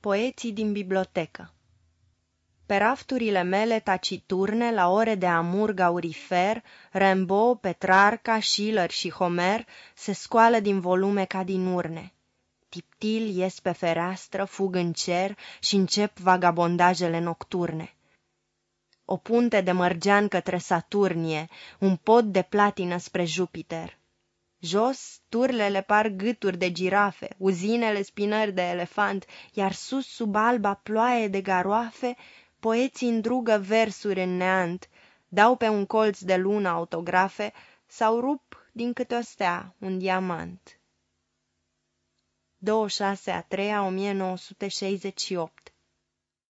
Poeții din bibliotecă Pe rafturile mele taciturne, la ore de amur gaurifer, Rimbaud, Petrarca, Schiller și Homer se scoală din volume ca din urne. Tiptil ies pe fereastră, fug în cer și încep vagabondajele nocturne. O punte de mărgean către Saturnie, un pod de platină spre Jupiter. Jos, turlele par gâturi de girafe, uzinele spinări de elefant, iar sus, sub alba ploaie de garoafe, poeții îndrugă versuri în neant, dau pe un colț de lună autografe sau rup din câte o stea un diamant. 26 a 3 1968